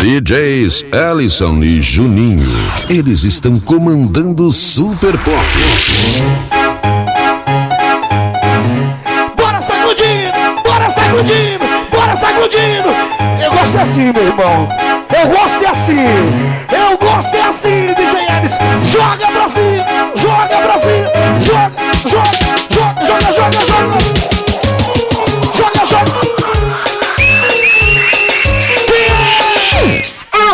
DJs Ellison e Juninho. Eles estão comandando Super Pop. Bora sacudindo, bora sacudindo, bora sacudindo. Eu gosto é assim, meu irmão. Eu gosto é assim. Eu gosto é assim, DJ Ellis. Joga cima, joga joga, joga, joga, joga, joga, joga. Joga,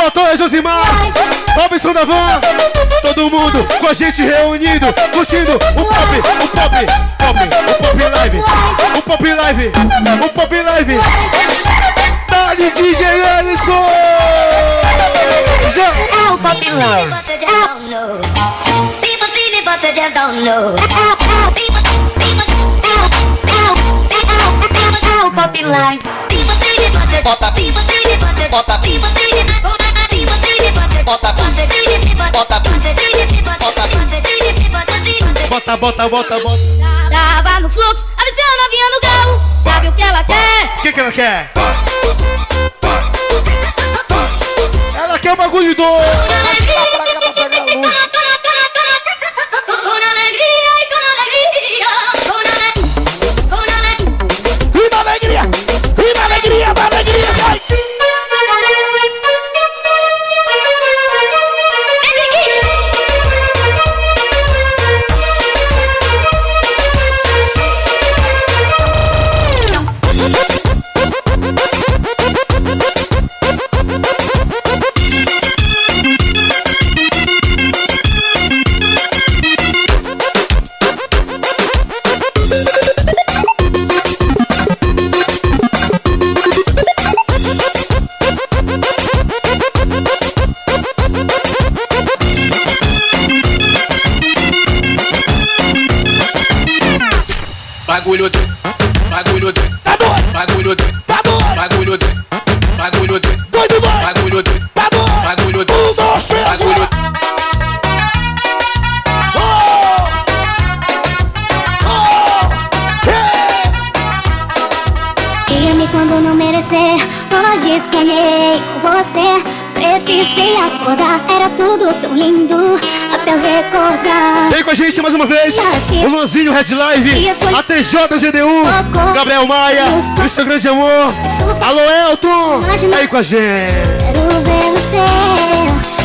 motor Josimar, Robson da Van, todo mundo com a gente reunido, curtindo o pop, o pop, pop, o pop live, o pop live, o pop live. Dali DJ. É o Pop Live. But they just don't know. People see me, but they just don't know. People, people, people, people, people, É o Pop Live. people see me, but they Bota, people see me, but they bota, people see me, people Bota, bota, bota, bota. Tava no fluxo, avistei a novinha no galo. Sabe o que ela quer? O que, que ela quer? Ela quer o bagulho do. Merecer. Hoje sonhei com você. Precisei acordar, era tudo tão lindo. Até eu recordar. Vem com a gente mais uma vez. O Luanzinho Red Live, a TJ GDU, Gabriel Maia, o seu grande amor. Alô, Elton. Aí com a gente. Quero ver você.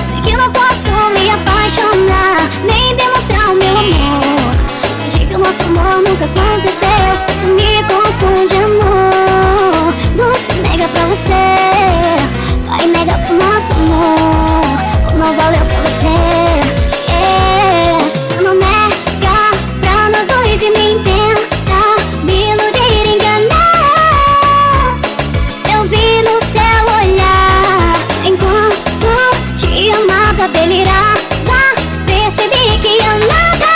Sei que não posso me apaixonar, nem demonstrar o meu amor. Fingi que o nosso amor nunca aconteceu. Isso me confunde, amor. Nega pra você, vai negar pro nosso amor. Não valeu pra você. É, se não nega pra nós dois e me tenta me iludir, enganar. Eu vi no seu olhar Enquanto te amava, delirava Percebi que nada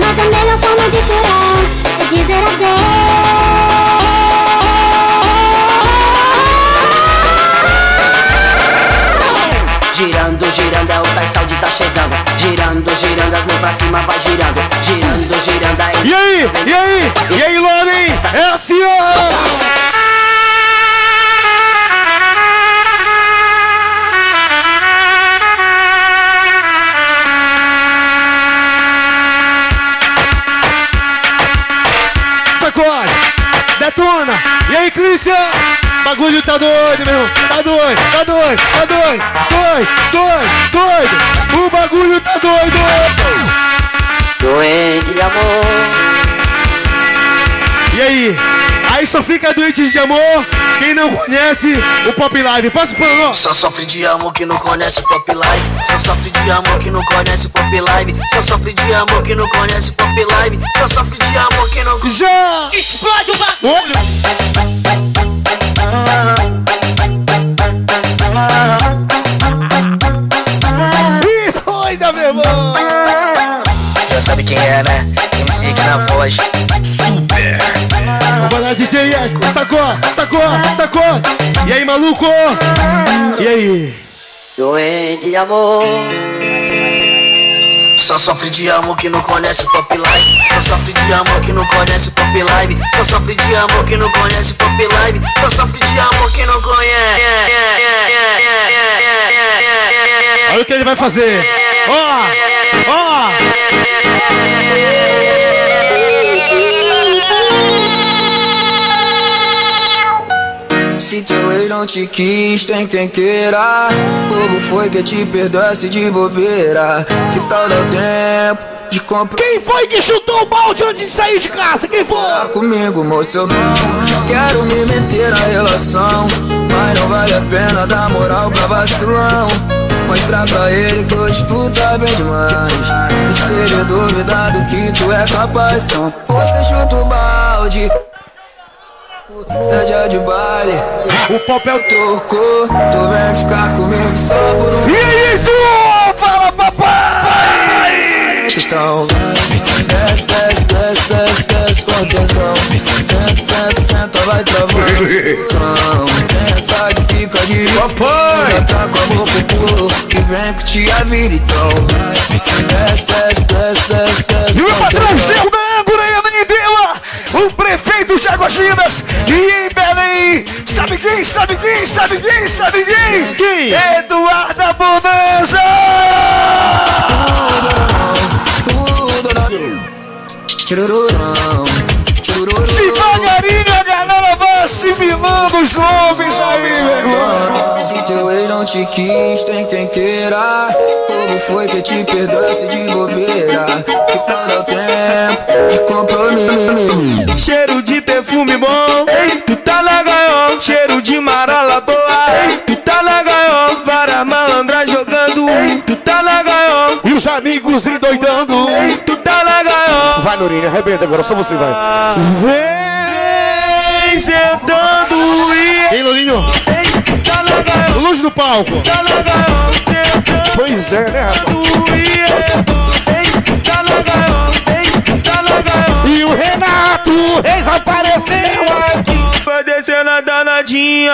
Mas a melhor forma de curar É dizer adeus tá chegando. Girando, girando, as mãos pra cima vai girando. Girando, girando, aí. E aí? E aí? E aí, Loren? É assim, ó. Bagulho tá doido, meu irmão. Tá doido, tá doido, tá doido. Doido, doido, doido. O bagulho tá doido. Doente de amor. E aí? Aí só fica doente de amor quem não conhece o Pop Live. Posso pôr no? Só sofre de amor que não conhece o Pop Live. Só sofre de amor que não conhece o Pop Live. Só sofre de amor que não conhece o Pop Live. Só sofre de amor que não Já! Explode o bagulho! Doida, meu irmão! Já sabe quem é, né? MC que na voz. Super! Vamos lá, DJ Eco. Sacou, sacou, sacou. E aí, maluco? E aí? Doente de amor. Só sofre de amor que não conhece pop live. Só sofre de amor que não conhece pop live. Só sofre de amor que não conhece pop live. Só sofre de amor que não conhece. Olha o que ele vai fazer. Ó, ó. Se teu ex não te quis, tem quem queira. Como foi que te perdoasse de bobeira? Que tal dar tempo de comprar Quem foi que chutou o balde antes de sair de casa? Quem foi? comigo, moço? Eu não quero me meter na relação. Mas não vale a pena dar moral pra vacilão. Mostrar pra ele que hoje tu tá bem demais. E se ele duvidar do que tu é capaz, então você chuta o balde. Seja de baile, O pop é o troco. Tu vem ficar comigo só por um E aí, tu? Fala, papai! Então desce, desce, desce, desce, desce com atenção Senta, senta, senta, vai travando essa que fica de Papai! Tá com a boca pro pulo E vem que te a vida então Desce, desce, desce, desce, desce E meu patrão. Gerro o prefeito de Águas Lindas e em Belém. Sabe quem? Sabe quem? Sabe quem? Sabe quem? Quem? Eduardo tchurururão. Devagarinho assimilando os nomes aí, meu irmão. Se teu ex não te quis, tem quem queira. Como foi que te perdoasse de bobeira? Que tal dar tempo de compromisso? Cheiro de perfume bom, tu tá na gaiola. Cheiro de marola boa, tu tá na gaiola. Vara malandra jogando, tu tá na gaiola. E os amigos endoidando. Tu tá na gaiola. Vai, Norinha, arrebenta agora, só você vai. Vem sentando e Ei, Lourinho, tá luz do palco. Tá gaiola, Pois é, né, rapaz? E o Renato Reis apareceu aqui. Vai descendo a danadinha.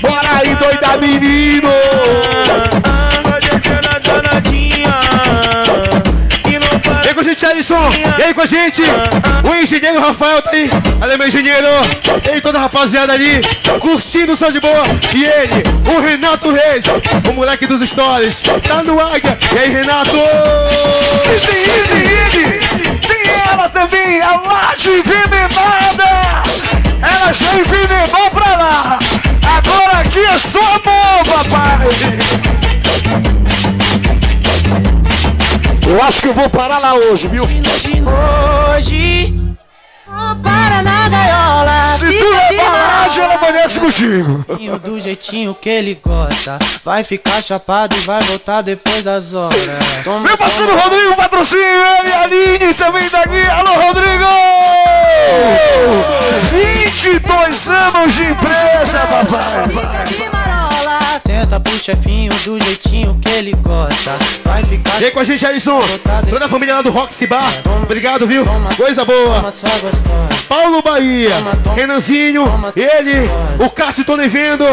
Bora aí, doida menino. Vem com a gente, Alisson. Aí com a gente, o engenheiro Rafael tá aí. Olha meu engenheiro. E toda a rapaziada ali, curtindo som de boa. E ele, o Renato Reis, o moleque dos stories. Tá no Águia. E aí, Renato? E tem ele, ele. Tem ela também, a Laje Envenenada. Ela já envenenou pra lá. Agora aqui é só amor, papai. Eu acho que eu vou parar lá hoje, viu? Hoje não para na gaiola Se tu a Laje, ela amanhece contigo. do jeitinho que ele gosta Vai ficar chapado e vai voltar depois das horas Toma, Meu parceiro toma. Rodrigo, patrocínio, ele, Aline também daqui. Alô, Rodrigo! 22 anos de empresa, papai. Senta pro chefinho do jeitinho que ele gosta Vai ficar Vem com a gente, Alisson. Toda a família lá do Roxy Bar. Obrigado, viu? Coisa boa. Toma Paulo Bahia, Renanzinho, ele, o Cássio nem vendo.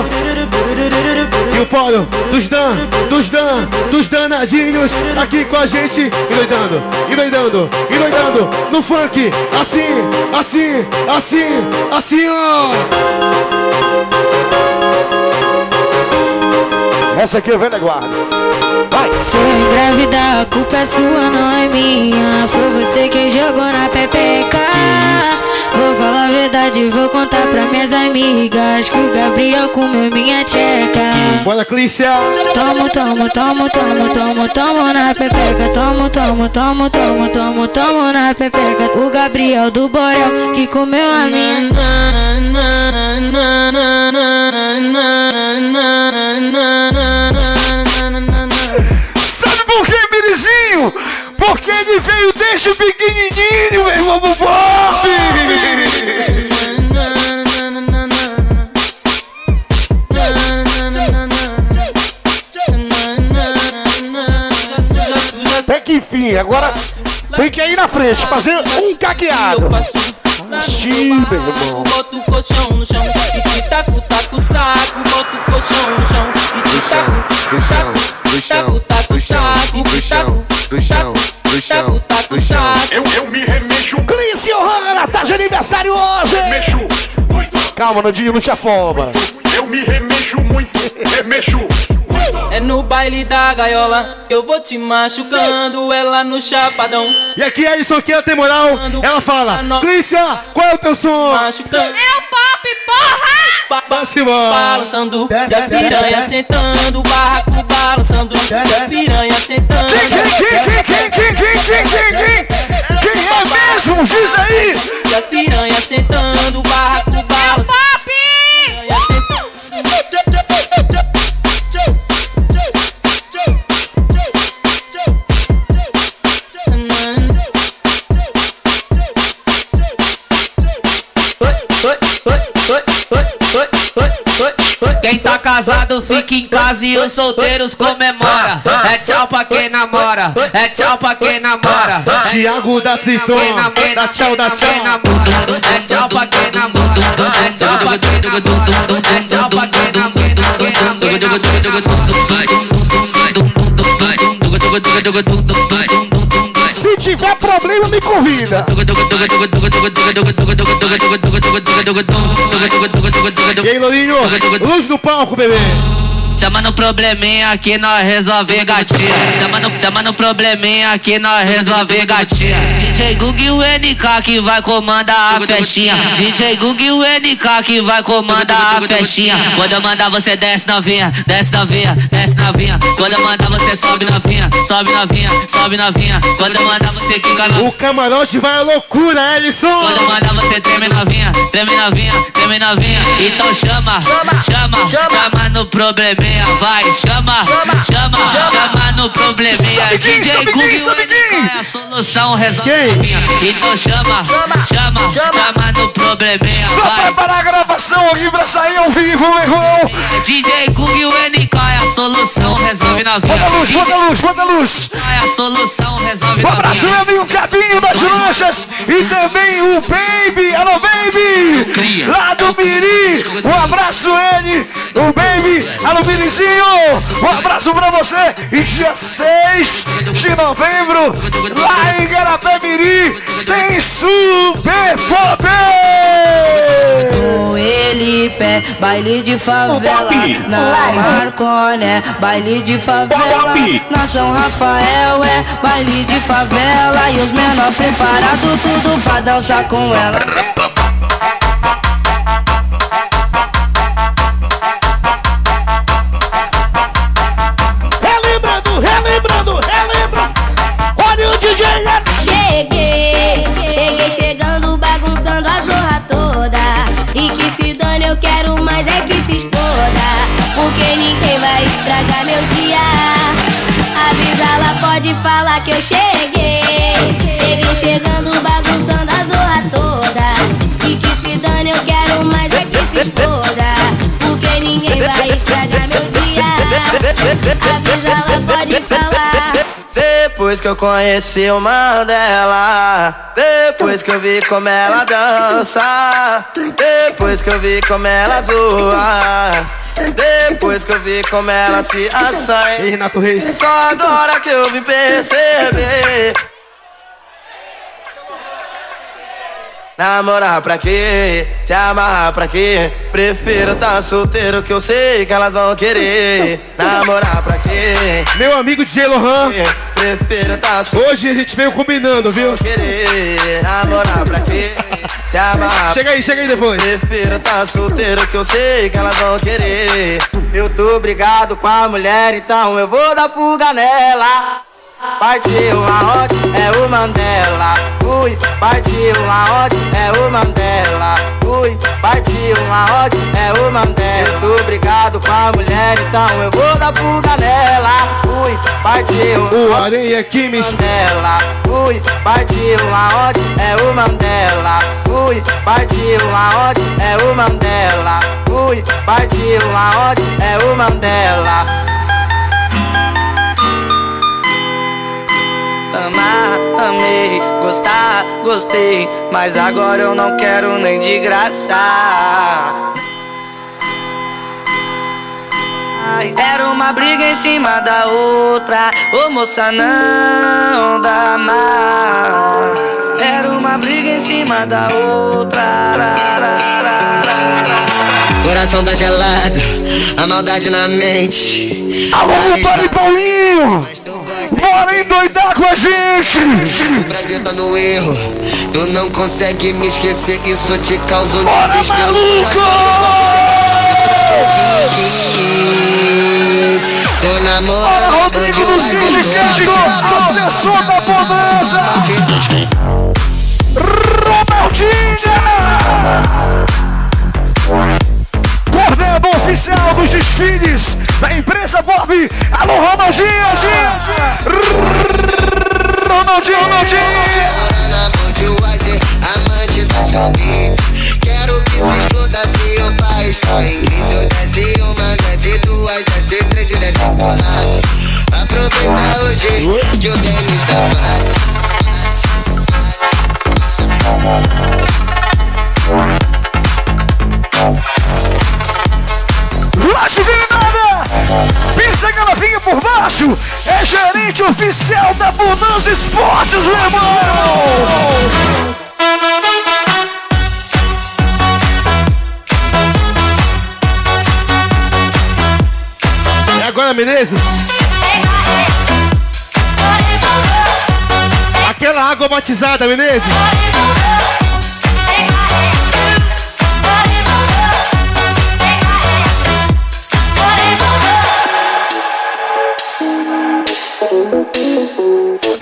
E o Paulo, dos Dan, dos Dan, dos danadinhos, aqui com a gente, endoidando, endoidando, endoidando, no funk, assim, assim, assim, assim, ó. Essa aqui é velha guarda. Vai. Se eu engravidar, a culpa é sua, não é minha. Foi você que jogou na pepeca. Vou falar a verdade, vou contar pra minhas amigas que o Gabriel comeu minha tcheca. Bora, Clícia. Tomo, tomo, tomo, tomo, tomo, tomo na pepeca. Tomo, tomo, tomo, tomo, tomo, tomo na pepeca. O Gabriel do Borel que comeu a minha. Porque ele veio desde pequenininho, meu irmão Bob. Até que enfim, agora tem que ir na frente, fazer um caqueado. Sim, meu irmão. Bota o colchão no chão e te taco, taco o saco. Bota o colchão no chão e te taco, taco, taco, taco o saco. Taco, taco, taco, taco o saco. Eu, eu me remexo, Clícia Ohana tá de aniversário hoje. mexo muito. Calma, Nandinho, não te afoba. Eu me remexo muito, remexo. É no baile da gaiola eu vou te machucando. Ela no chapadão. E aqui a Alisson aqui, ela tem moral. Ela fala: Clícia, qual é o teu som? Machucando. É o pop, porra! ba ba balançando, desce, as piranha sentando, barraco balançando, as piranhas sentando. Quem, quem, quem, quem, quem, quem, quem, é mesmo? Diz aí! as piranhas sentando, barraco balançando. Casado fica em casa e os solteiros comemora. É tchau pra quem namora, é tchau pra quem namora. Tiago da Triton, dá tchau, dá tchau. É tchau pra quem namora, é tchau pra quem namora, é tchau pra quem namora, Se tiver problema, me convida. E aí, Lourinho, luz no palco, bebê. Chama no probleminha que nós resolve gatinha. Chama no, chama no probleminha que nós resolve gatinha. DJ Gug e o NK que vai comandar a festinha. DJ Gug e o NK que vai comandar a festinha. Quando eu mandar você desce novinha, desce novinha, desce novinha. Quando eu mandar você sobe novinha, sobe novinha, sobe novinha. Quando eu mandar você quica novinha. O camarote vai à loucura, Ellison. Quando eu mandar você treme novinha, treme novinha, treme novinha. Então chama, chama, chama, no probleminha, vai, chama, chama, chama, no probleminha. DJ sabidinho. é a solução, resolve Quem? novinha. Então chama, chama, chama, no probleminha, Só vai. preparar a gravação aqui pra sair ao vivo, meu irmão. DJ Google e o NK é a solução, resolve novinha. Bota a luz, bota a luz, bota a luz. É a solução, resolve Um abraço, meu amigo Cabinho das Lanchas e também o Baby, alô Baby, lá do Miri. Um abraço, ele, o Baby, alô Mirizinho. Um abraço pra você. E dia 6 de novembro, lá em Garapé Miri, tem Super Pop. Com ele pé, baile de favela Na Marconé, baile de favela Na São Rafael é baile de favela E os menor preparado tudo pra dançar com ela se exploda. Porque ninguém vai estragar meu dia. Avisa lá, pode falar que eu cheguei. Cheguei chegando, bagunçando a zorra toda. E que se dane, eu quero mais é que se exploda. Porque ninguém vai estragar meu dia. Avisa lá, pode. Depois que eu conheci o Mandela Depois que eu vi como ela dança Depois que eu vi como ela zoa Depois que eu vi como ela se assanha Ei, Renato Reis. Só agora que eu vim perceber Namorar pra quê? Se amarrar pra quê? Prefiro tá solteiro que eu sei que elas vão querer Namorar pra quê? Meu amigo DJ Lohan, Prefiro tá solteiro hoje a gente veio combinando, viu? querer Namorar pra quê? Se amarrar Chega aí, chega aí depois. Prefiro tá solteiro que eu sei que elas vão querer Eu tô brigado com a mulher, então eu vou dar fuga nela Partiu aonde é o Mandela. Ui, partiu aonde é o Mandela. Ui, partiu aonde é o Mandela. Eu tô brigado com a mulher, então eu vou dar fuga nela. Ui, partiu O Areia aqui me Mandela. Ui, partiu aonde é o Mandela. Ui, partiu aonde é o Mandela. Ui, partiu aonde é o Mandela Amar, amei, gostar, gostei. Mas agora eu não quero nem de graça. Era uma briga em cima da outra. Ô moça, não dá mais. Era uma briga em cima da outra. Coração tá gelado, a maldade na mente. Alô, Padre Paulinho! Bora endoidar com a gente! O Brasil tá no erro, tu não consegue me esquecer, isso te causa um Bora, desespero. Tô Bora, namorando Rodrigo de do um Sindicato! Assessor da Bonanza! Ronaldinha! Coordenador oficial dos desfiles da empresa Bob! Alô! Ronaldinho, Ronaldinho! De Wiser, amante das convites. Quero que se exploda se o pai está em crise. Eu desce uma, desce duas, desce três e desce quatro. Aproveita hoje que o Denis tá fácil. É gerente oficial da Bonanza Esportes, meu irmão! É agora, Menezes? Aquela água batizada, Menezes?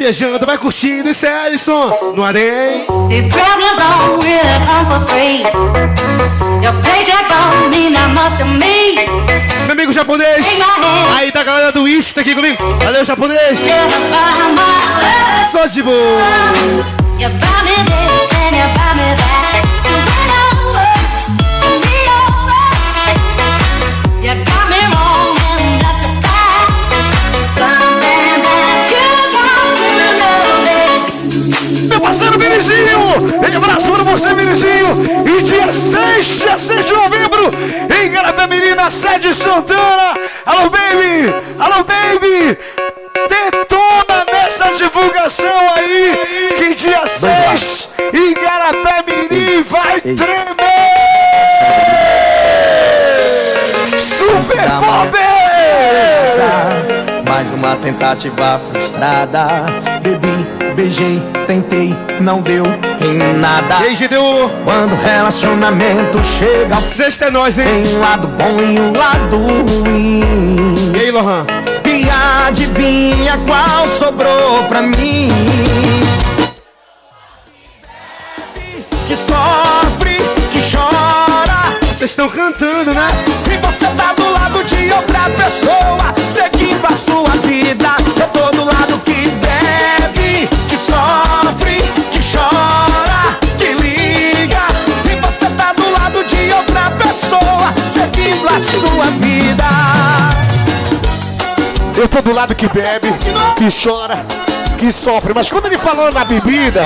Viajando, vai curtindo, isso é Alisson no Arém. These don't really come for free. Your paycheck don't mean that much to me. Meu amigo japonês, aí da galera do Whisky tá aqui comigo. Valeu, japonês. Só de boa. You buy me this and you buy me that. Um abraço pra você, Vinizinho! E dia 6, dia 6 de novembro, em Garapé na sede Santana! Alô, baby! Alô, baby! Detona nessa divulgação aí! Que dia 6, em Garapé Mirim, vai tremer! Super Poder! Mais uma tentativa frustrada. Bebi, beijei, tentei, não deu em nada. E aí, GDU? Quando o relacionamento chega Sexta é nós, hein? Tem um lado bom e um lado ruim. E aí, Lohan? E adivinha qual sobrou pra mim? Que sofre, que chora. Vocês estão cantando, né? E você tá do lado de outra pessoa, seguindo a sua vida. Eu tô do lado que bebe, que sofre, que chora, que liga. E você tá do lado de outra pessoa, seguindo a sua vida. Eu tô do lado que bebe, que chora, que sofre. Mas quando ele falou na bebida,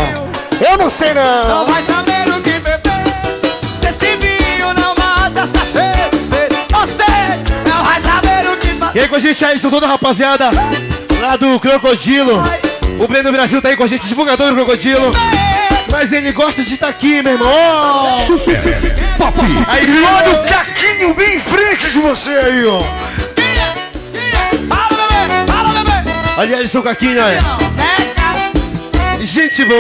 eu não sei Não não. vai saber o que beber. Cê se viu, não mata essa sede. Cê, você não vai saber o que E aí com a gente aí, são toda a rapaziada lá do Crocodilo. O Breno Brasil tá aí com a gente, divulgador do Crocodilo. Mas ele gosta de estar aqui, meu irmão. Ó. Pop. Aí, Olha o caquinho bem em frente de você aí, ó. Olha aí, seu Caquinho, olha. Gente boa.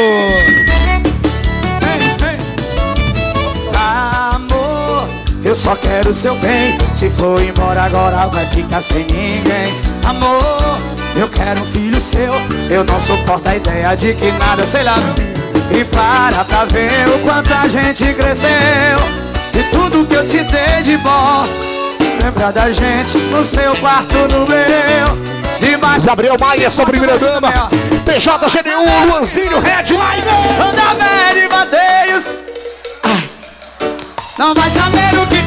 Amor, eu só quero seu bem. Se for embora agora, vai ficar sem ninguém. Amor, eu quero um filho seu. Eu não suporto a ideia de que nada, sei lá. E para pra ver o quanto a gente cresceu. E tudo que eu te dei de bom. Lembra da gente no seu quarto, no meu. Debaixo Gabriel Maia, sua primeira dama. PJ GDU, Luanzinho, Headline. Anda velho bateios Não vai saber o que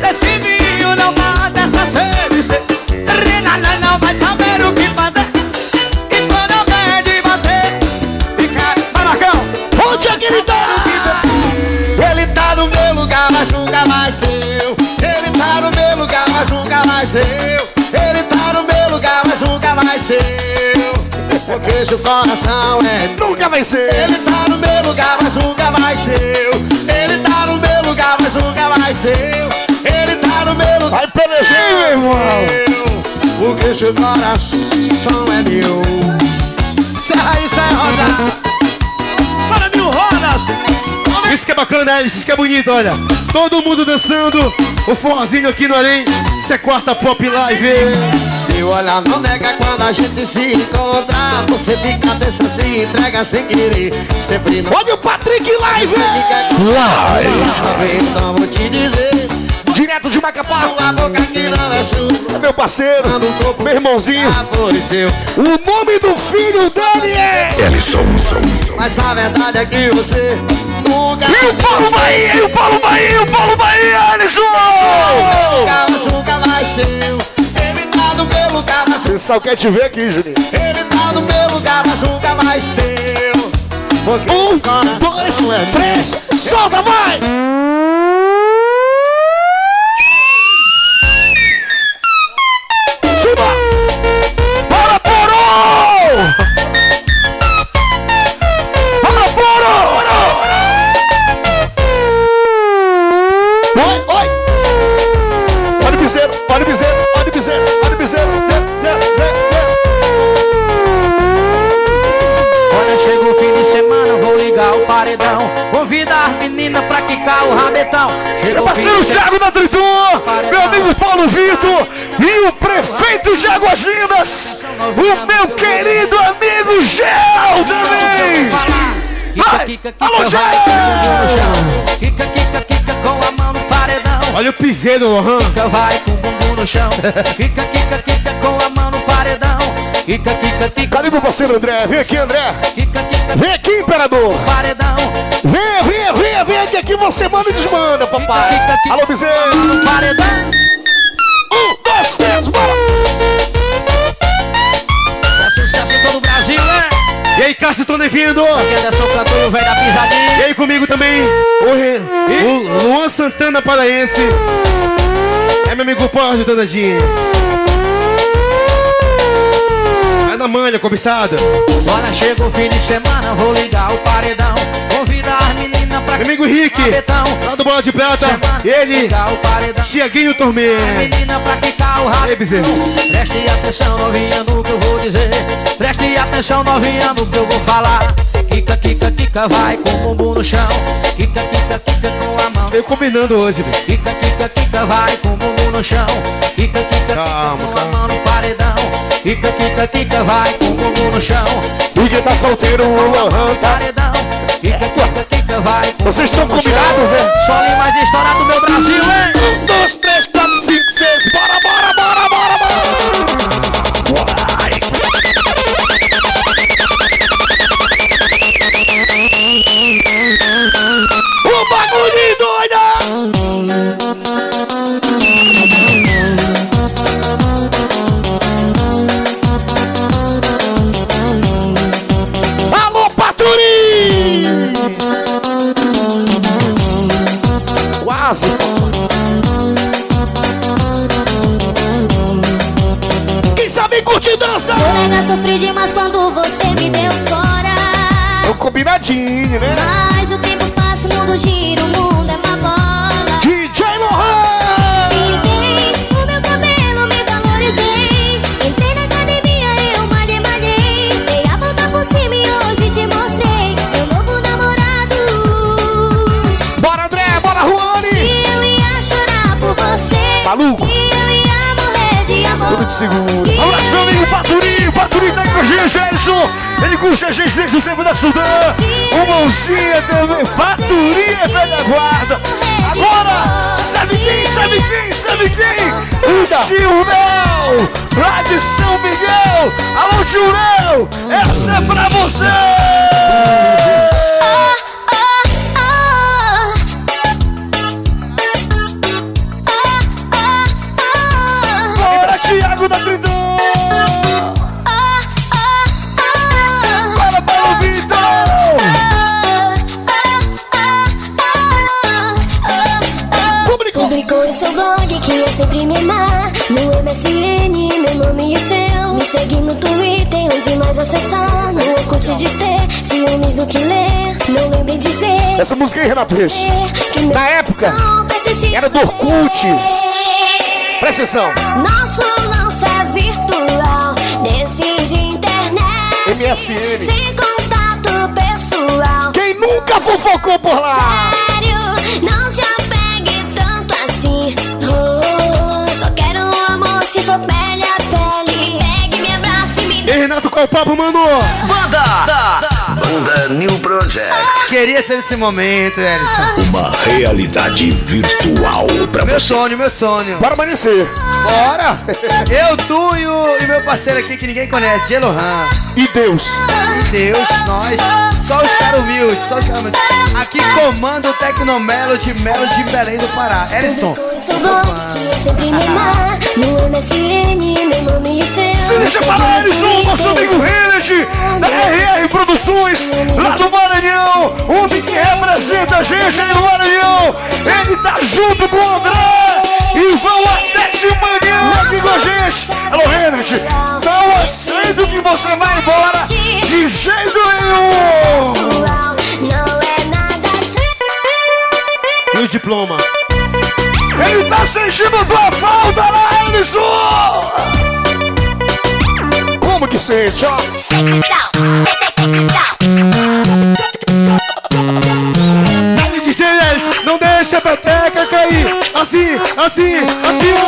Desse vinho não mata essa sede Renana não vai saber o que fazer. E quando ganha de bater, fica. Vai, Marcão! Onde é que ele tá? Ele tá no meu lugar, mas nunca mais seu. Ele tá no meu lugar, mas nunca mais seu. Ele tá no meu lugar, mas nunca mais seu. Porque o coração é. Nunca vai ser. Ele tá no meu lugar, mas nunca mais seu. Ele tá no meu lugar, mas nunca mais seu. Vai pelejar, meu irmão. Porque seu coração é meu. Serra aí, Serra Roda. Para mil rodas. Isso que é bacana, isso que é bonito, olha. Todo mundo dançando, o forrozinho aqui no Além. Isso é quarta pop live. Seu olhar não nega quando a gente se encontra. Você fica tensa, se entrega sem querer. Sempre não. Olha o Patrick Live! Live! Então vou te dizer. Direto de Macapá. A boca que não é. É meu parceiro, meu irmãozinho. Seu. O nome do filho dele é. Ellison. Mas na verdade é que você nunca. E o Paulo Bahia, e o Paulo Bahia, e o Paulo Bahia! Nunca, ser. Ele tá no meu lugar, mas O pessoal quer te ver aqui, Juninho. Ele tá no meu lugar, mas nunca vai ser. Porque Um, seu dois, é três, solta, vai! O rabetão. Meu parceiro Thiago da Triton, meu amigo Paulo Vitor e o prefeito de Águas Lindas, o meu querido amigo Gel também. Vai, alô Gel! Kika, kika, kika com a mão no paredão. Olha o piseiro, Lohan. Kika, vai com o bumbum no chão. Kika, kika, kika Cadê meu parceiro André? Vem aqui, André. Vem aqui, imperador. paredão. Vem, vem, vem, vem aqui, aqui você manda e desmanda, papai. Alô, bezerro. paredão. Um, dois, três, bora. É sucesso em todo o Brasil, né? E aí, Cássio, tô vindo. Aqui é Anderson Cantor e o velho da pisadinha. E aí comigo também, o, Re... o Luan Santana Paraense. É meu amigo Porto Danadinhas. Vai na manha, cobiçada. Olha, chega o fim de semana, vou ligar o paredão. Convidar as meninas pra Meu amigo Rick, rabetão. lá do Bola de Prata. Semana, Ele. Tiaguinho Tormento. meninas pra quicar o E rabetão. bezerro? Preste atenção, novinha, no que eu vou dizer. Preste atenção, novinha, no que eu vou falar. Kika, kika, kika, vai com o bumbum no chão. Kika, kika, kika com a mão. Veio combinando hoje, velho. Kika, kika, kika, vai com o bumbum no chão. Kika, kika, Calma, kika com a mão no paredão. Kika, kika, kika, vai com o bumbum no chão. E quem tá solteiro, o Lohan. Paredão. Kika, kika, kika, vai com o Vocês estão combinados, é? Só mais história do meu Brasil, hein? Um, dois, três, quatro, cinco, seis. Bora, bora, Paturi é velha guarda! Agora, sabe quem, sabe quem, sabe quem? O Gilnel! Lá de São Miguel! Alô, Gilnel! Essa é pra você! Segue no Twitter, onde mais acessar. No Orkut diz ter ciúmes do que ler. Não lembre de dizer Essa música aí, Renato Reis. Na época, era do Orkut. Presta atenção. Nosso lance é virtual, desses de internet. MSN. Sem contato pessoal. Quem nunca fofocou por lá? Qual o papo, mano? Banda! Banda New Project. Queria ser esse momento, Ellison. Uma realidade virtual pra Meu você. sonho, meu sonho. Bora amanhecer. Bora! Eu, tu e o e meu parceiro aqui que ninguém conhece, Gelohan. E Deus. E Deus, nós. Só os caras humildes, só os caras humildes. Aqui comanda o Tecnomelody Melody Belém do Pará. Ellison. Seu blog que sempre me amar. No MSN, meu nome e seu. Se deixa para Ellison, nosso amigo Renard, da RR Produções, lá do Maranhão, onde que representa a gente aí no Maranhão. Ele tá junto com o André e vão até de manhã aqui com a gente. Alô, Renard, não aceito que você vai embora de jeito nenhum. É nada E o diploma? Ele tá sentindo tua falta lá, Ellison. Como que sente, ó? Assim, assim,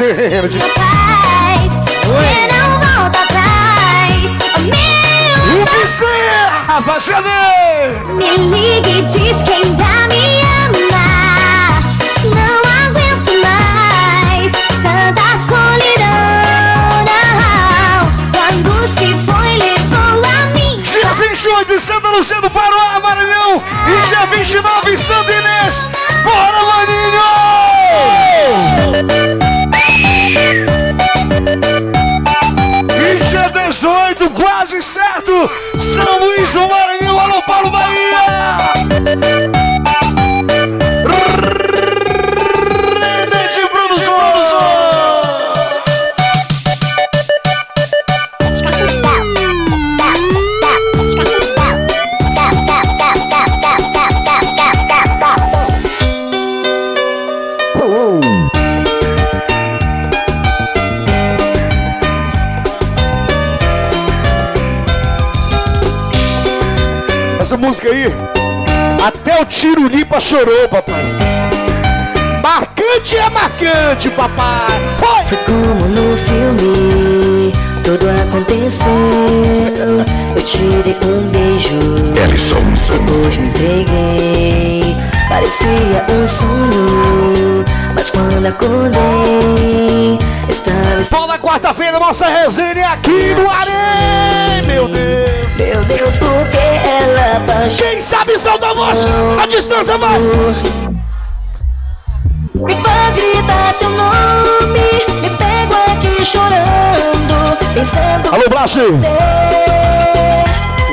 Renard, cadê limpa chorou, papai. Marcante é marcante, papai. Foi! Foi como no filme, tudo aconteceu. Eu tirei um beijo, depois me entreguei. Parecia um sonho, mas quando acordei, quarta-feira, nossa resenha é aqui no Arém, meu Deus. Meu Deus, por que ela apaixonou? Quem sabe solta a voz, a distância vai. Me faz gritar seu nome, me pego aqui chorando, pensando Alô, Blasio.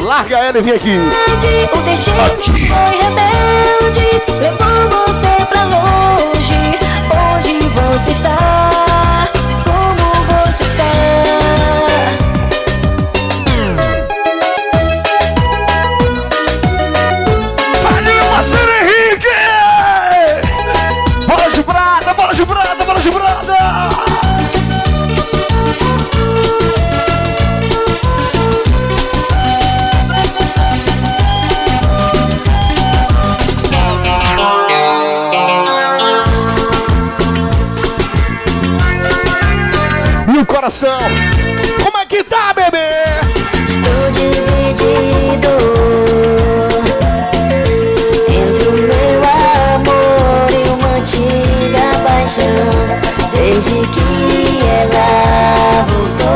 Larga ela e vem aqui. O destino foi rebelde, levou coração. Como é que tá, bebê? Estou dividido entre o meu amor e uma antiga paixão. Desde que ela voltou,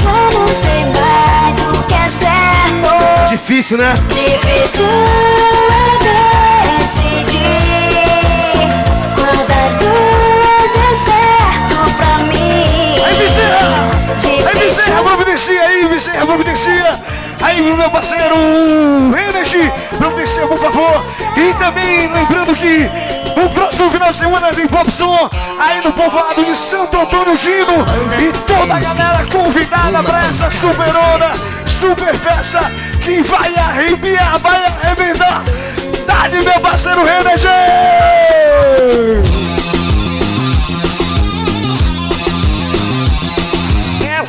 já não sei mais o que é certo. Difícil, né? Difícil. Providencia! Aí, meu parceiro, Energy, providencia, por favor! E também lembrando que o próximo final de semana tem Pop Som aí no povoado de Santo Antônio Gino e toda a galera convidada pra essa super onda, super festa que vai arrepiar, vai arrebentar! Tá de meu parceiro Energy!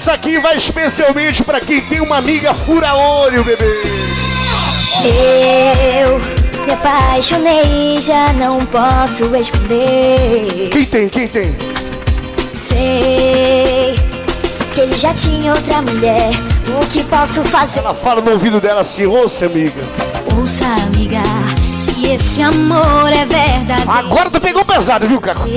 Essa aqui vai especialmente pra quem tem uma amiga fura-olho, bebê. Eu me apaixonei e já não posso esconder Quem tem, quem tem? Sei que ele já tinha outra mulher O que posso fazer? Ela fala no ouvido dela assim, ouça, amiga. Ouça, amiga, se esse amor é verdadeiro Agora tu pegou pesado, viu, Caco?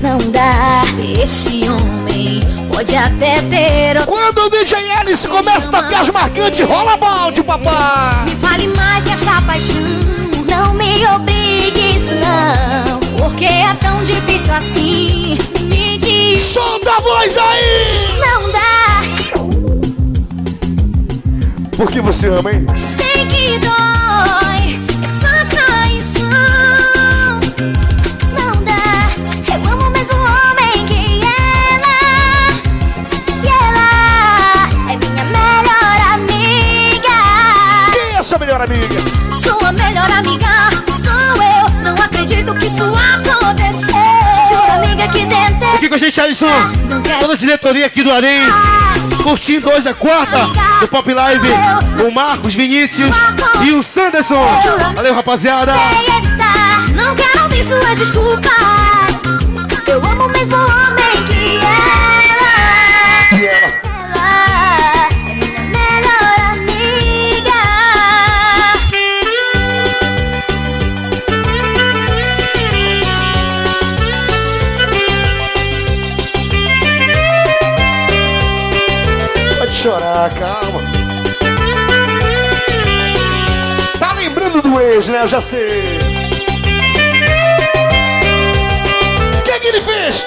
Não dá, esse homem pode até ter Quando o DJ Alice começa a tocar as marcantes, rola balde, papai! Me fale mais dessa paixão Não me obrigue isso não Porque é tão difícil assim Me diz Solta a voz aí! Não dá Por que você ama, hein? Sei que dói melhor amiga? Sua melhor amiga sou eu. Não acredito que isso aconteceu. Juro, amiga, que tentei. Aqui com a gente, Alisson. Toda a diretoria aqui do Arém. Curtindo hoje a quarta do Pop Live. O Marcos, Vinícius e o Sanderson. Valeu, rapaziada. Não quero ouvir suas desculpas. Eu amo mesmo ex, né? Eu já sei. O que, que ele fez?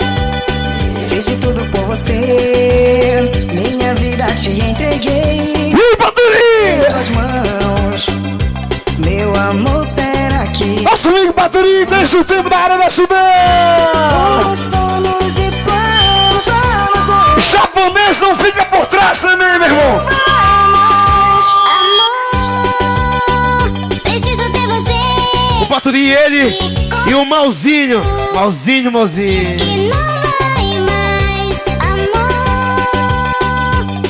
Fiz de tudo por você, minha vida te entreguei. Baturinha! Em tuas mãos, meu amor, será que Nosso amigo Baturinha desde o tempo da área da Sudão! os sonhos e planos, planos não Japonês não fica por trás também, meu irmão! E ele. E o Malzinho. Malzinho, Malzinho. Que não vai mais, amor.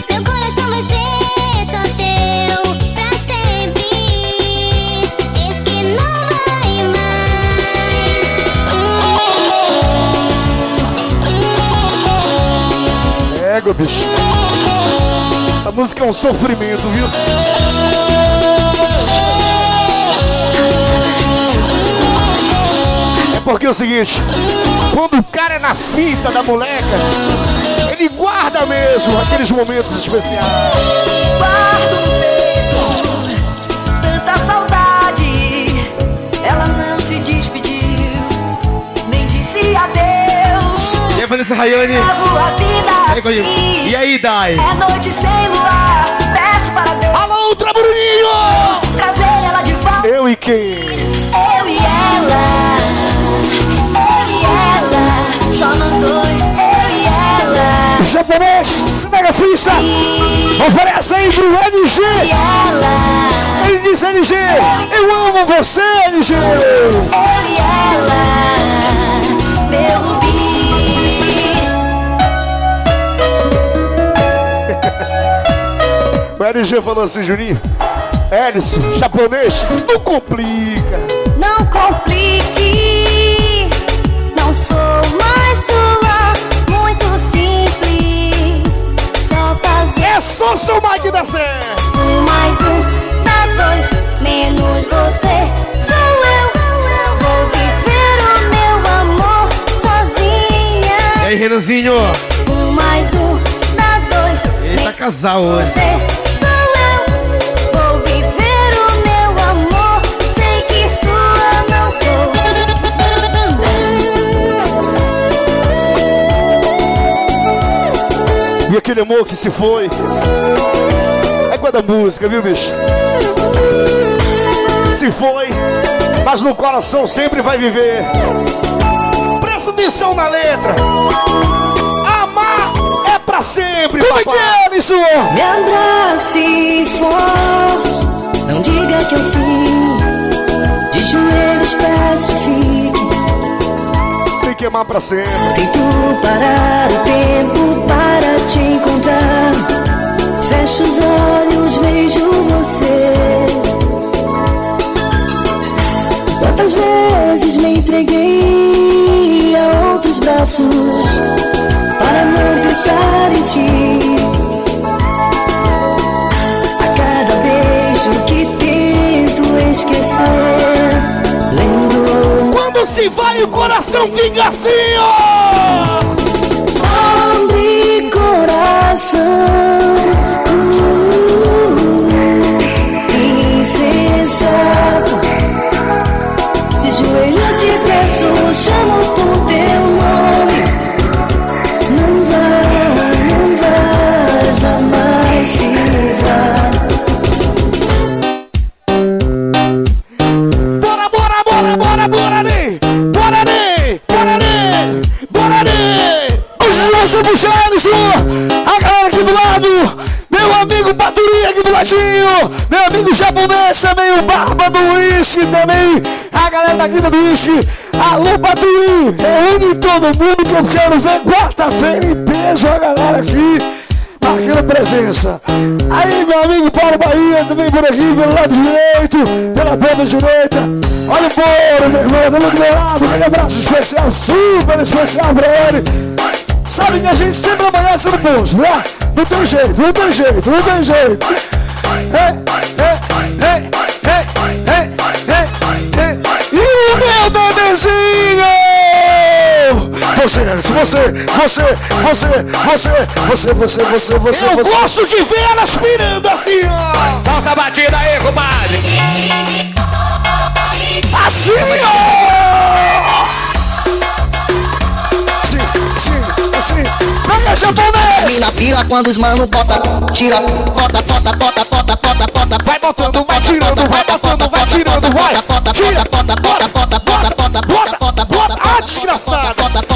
Meu coração vai ser só teu pra sempre. Diz que não vai mais. Égua, bicho. Essa música é um sofrimento, viu? Porque é o seguinte, quando o cara é na fita da moleca, ele guarda mesmo aqueles momentos especiais. guardo no peito tanta saudade. Ela não se despediu, nem disse adeus. E aí, Vanessa Rayane. Assim. E aí, Dai? É noite sem luar. Peço para Deus. Alô, outra Bruninho! Trazer ela de volta. Eu e quem? Eu e ela. Só nós dois. Eu e ela. Japonês, mega ficha! Oferece aí pro LG! Ele diz LG, eu amo você, LG! Eu e ela. Meu rubi. O LG falou assim, Juninho. Hélice, japonês, não complica. Não complique, Só seu Mike da Sé. Um mais um dá dois, menos você. Sou eu, vou viver o meu amor sozinha. E aí, Renanzinho? Um mais um dá dois. Eita, casal hoje. Aquele amor que se foi. É coisa da música, viu, bicho? Se foi, mas no coração sempre vai viver. Presta atenção na letra. Amar é pra sempre, Como é que é, Alisson? Me abrace forte, não diga que eu fim. De joelhos peço fique. Tem que amar pra sempre. Tento parar o tempo para te encontrar. Fecho os olhos, vejo você. Quantas vezes me entreguei a outros braços para não pensar em ti. A cada beijo que tento esquecer, lembro. Quando se vai, o coração fica assim, ó. Coração. Uh, insensato. De joelho te peço, chamo por teu nome. Ladinho, meu amigo japonês também, o Barba do Whisky também, a galera daqui do Whisky, alô Paturi, reúne todo mundo que eu quero ver quarta-feira em peso a galera aqui marcando presença. Aí, meu amigo Paulo Bahia, também por aqui, pelo lado direito, pela ponta direita. Olha o Moro, meu irmão, do outro lado. Um abraço especial, super especial pra ele. Sabe que a gente sempre amanhece no bolso, né? Não tem jeito, não tem jeito, não tem jeito. É, é, é. E o meu bebezinho! Você, você, você, você, você, você, você, você, você, Eu você. gosto de ver elas pirando assim, ó. Toca a batida aí, compadre. Assim, ó. Pega japonês. Mina pira quando os mano bota, tira, bota, bota, bota, bota, bota, bota, vai botando, vai tirando, vai botando, vai tirando, vai, tira, bota, bota, bota, bota, bota, bota, bota, bota, ah, desgraçado, bota, bota, vai,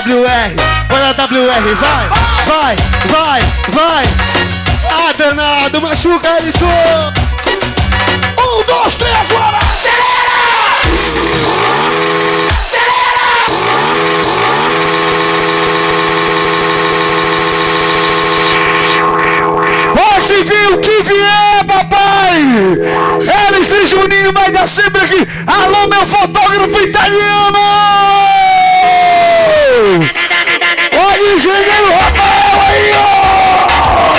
WR, põe a WR, vai, vai, vai, vai. Ah, danado, machuca isso. Um, dois, três, bora! Pode vir o que vier, papai! Elis e Juninho vai dar sempre aqui. Alô, meu fotógrafo italiano! Olha o engenheiro Rafael aí, ó!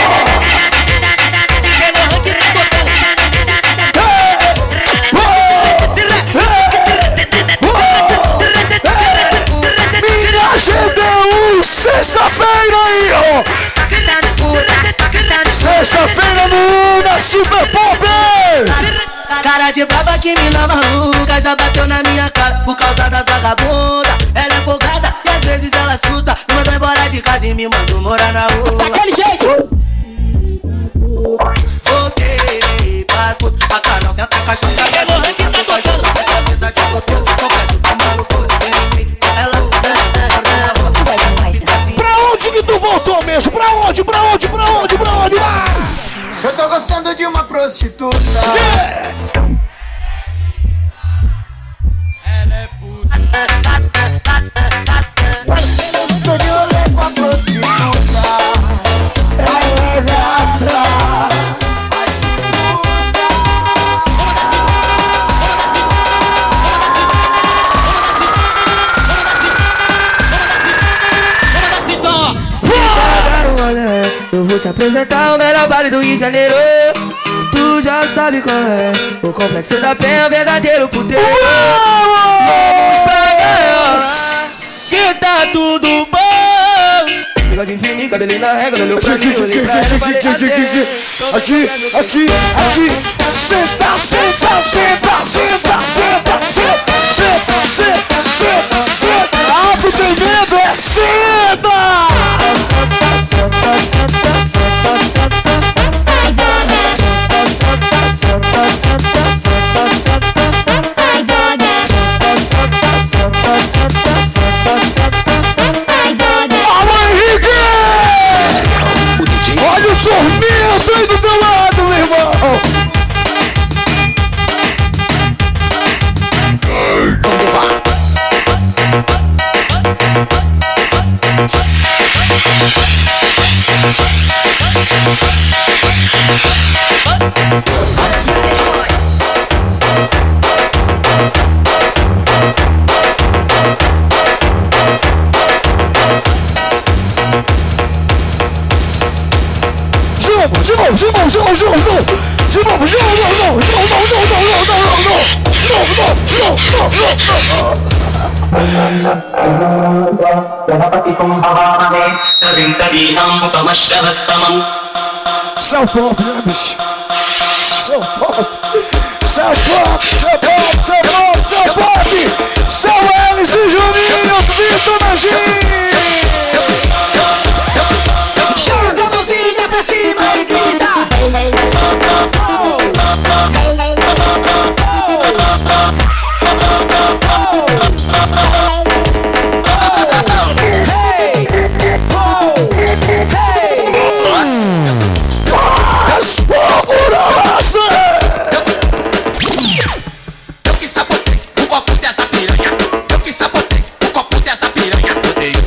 Minha GDU, sexta-feira aí, ó! Sexta-feira no Una Super Pop! Cara de brava que mina maluca Já bateu na minha cara por causa das vagabundas Ela é folgada às vezes ela suta Me mandou embora de casa e me mandou morar na rua Daquele jeito! Voltei pras putas A Carol senta com a chuta Pegou ranking pra gozando Essa vida de solteiro Confesso que maluco Ela Pra onde que tu voltou mesmo? Pra onde? Pra onde? Pra onde? Pra onde? Eu tô gostando de uma prostituta Tô Vou te apresentar o melhor baile do Rio de Janeiro. Tu já sabe qual é. O complexo da penha é o verdadeiro puteiro. Vamos pra gaiola Que tá tudo bom. Bigode infinito, cabelinho na regra Olhou pra mim, olhei pra ela, falei assim Aqui, aqui, aqui Senta, senta, senta, senta, senta, senta Senta, senta, senta, senta. Ah, pro tem medo, é senta Senta, senta, senta yourself. 肉肉，吃饱吃好，吃好肉，吃饱肉肉肉肉肉肉肉肉肉肉肉肉肉肉。São Paulo, bicho. São Paulo. São Paulo, São Paulo, São Paulo, São Paulo. São eles e Juninho, Vitor Nagin. Joga a mãozinha pra cima e grita. Eu que sabotei o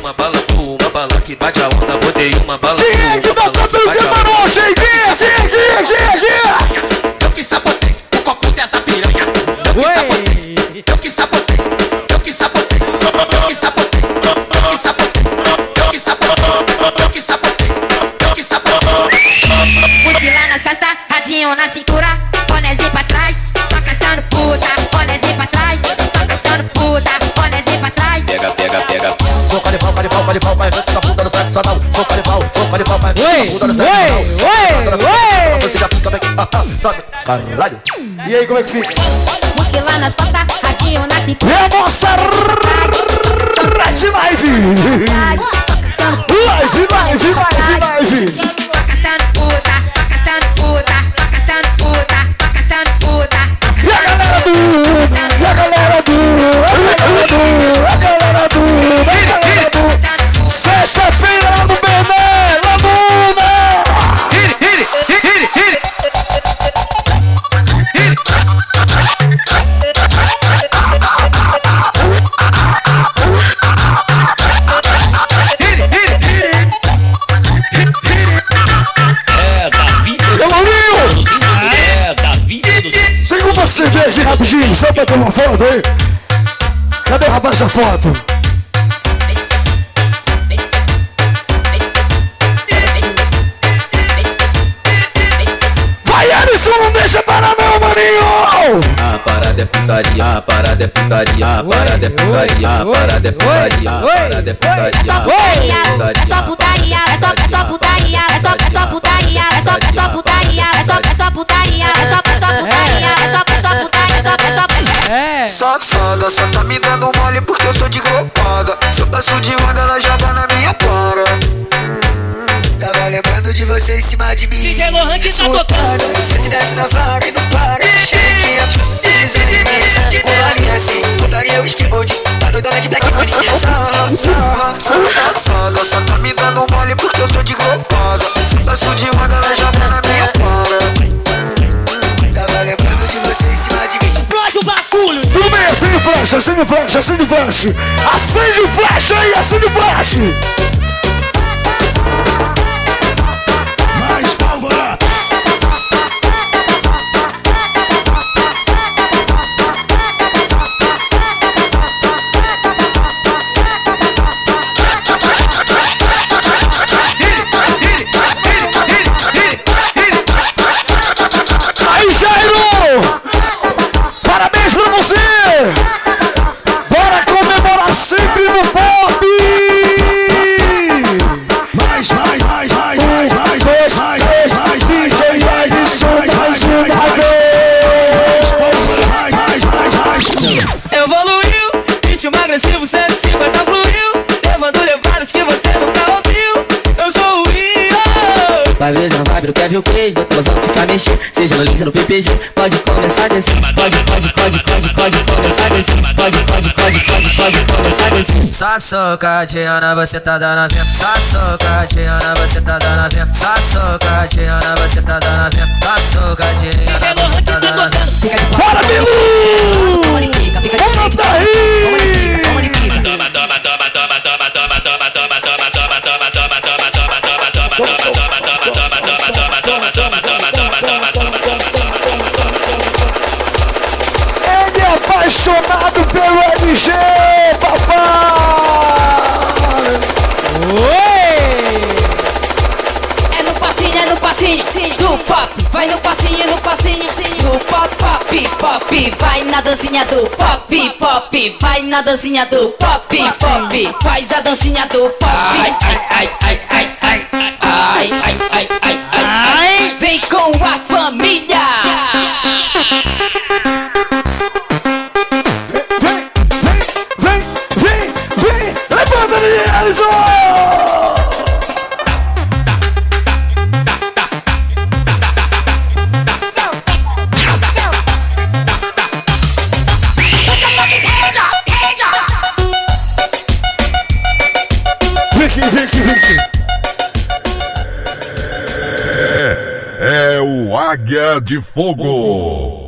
uma bala uma bala que bate a onda. Botei uma bala bala que bate a onda. Caralho. E aí, como é que fica? Mochila nas costas, radinho na cintura. É moça Red Live! Live, live, live, live! Rapidinho, só pra uma foto aí? Cadê o rapaz da foto? Vai, Alisson, não deixa parar não, maninho! A parada é putaria, a parada é putaria, a parada é putaria, a parada é putaria, a parada é putaria. É só putaria, é só putaria, é só, é só putaria, é só, é só putaria, é só, é só putaria, é só, é só putaria, é só, Safada, só tá me dando mole porque eu tô de glopada. Se eu passo de onda, ela joga na minha cara. Tava lembrando de você em cima de mim. DJ Lohan que tá Surtada, Se eu te desce na vaga e não para. Chequinha, deslizando, com varinha assim. Putaria, o skateboard, tá doidona de black money. Sarra, sarra, sarra, safada. Só tá me dando mole porque eu tô de glopada. Se eu passo de onda, ela joga na minha cara. Tava lembrando de você em cima de mim. Explode o bagulho. Tudo bem, acende o flash, acende o flash, acende o flash! Acende o flash aí, acende o flash! Leve queijo, no telão te pra mexer. Seja no Lins no PPG, pode começar a descer. Pode, pode, pode, pode, pode começar a descer. Pode, pode, pode, pode, pode começar a descer. Só socadinha, você tá dando vento. Só socadinha, você tá dando vento. Só socadinha, você tá dando vento. Só socadinha, você tá dando vento. Bora, Bilu! Vamos daí! Apaixonado pelo LG, papai! É no passinho, é no passinho do pop. Vai no passinho, no passinho do pop, pop, pop. Vai na dancinha do pop, pop. Vai na dancinha do pop, pop. Faz a dancinha do pop. Ai, ai, ai, ai, ai, ai. Ai, ai, ai, ai, ai, ai. Vem com a família. O Águia de Fogo.